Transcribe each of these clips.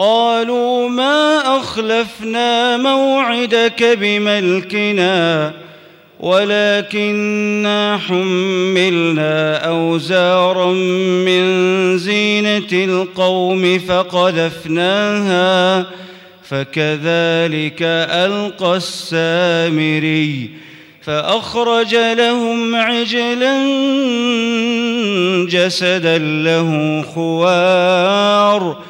قالوا ما أخلفنا موعدك بملكنا ولكنا حملنا أوزارا من زينة القوم فقذفناها فكذلك ألقى السامري فأخرج لهم عجلا جسدا له خوار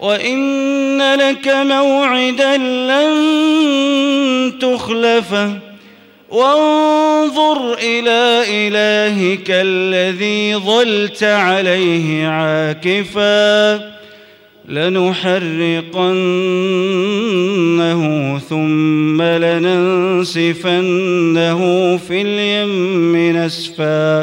وإن لك موعدا لن تخلفه وانظر إلى إلهك الذي ظلت عليه عاكفا. لنحرقنه ثم لننسفنه في اليم نسفا.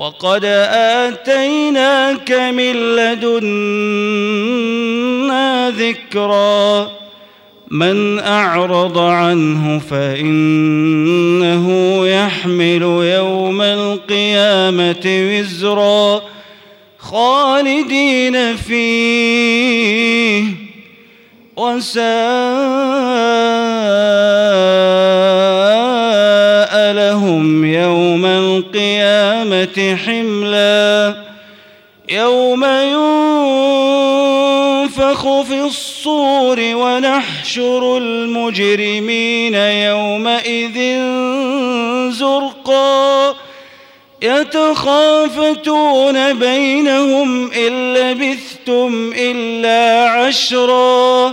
وقد آتيناك من لدنا ذكرًا. من أعرض عنه فإنه يحمل يوم القيامة وزرا. خالدين فيه. وساء حملا يوم ينفخ في الصور ونحشر المجرمين يومئذ زرقا يتخافتون بينهم إن لبثتم إلا عشرا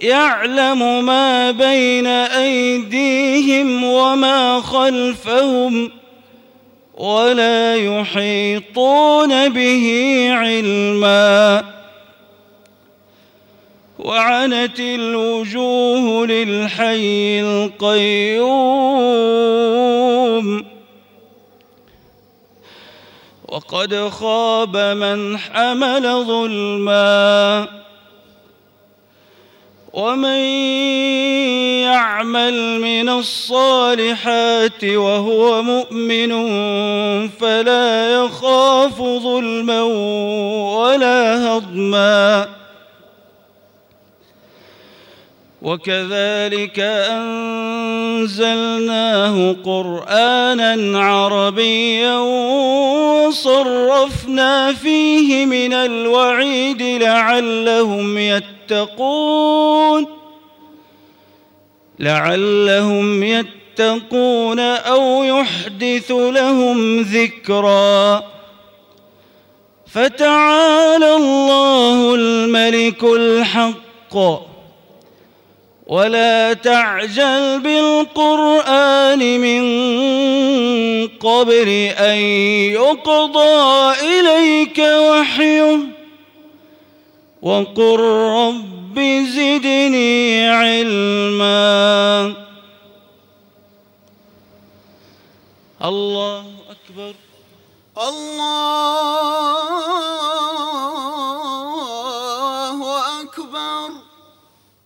يعلم ما بين أيديهم وما خلفهم ولا يحيطون به علما. وعنت الوجوه للحي القيوم. وقد خاب من حمل ظلما. ومن يعمل من الصالحات وهو مؤمن فلا يخاف ظلما ولا هضما. وكذلك أنزلناه قرآنا عربيا وصرفنا فيه من الوعيد لعلهم يتقون لعلهم يتقون أو يحدث لهم ذكرا فتعالى الله الملك الحق ولا تعجل بالقرآن من قبل أن يقضى إليك وحيه وقل رب زدني علما. الله أكبر. الله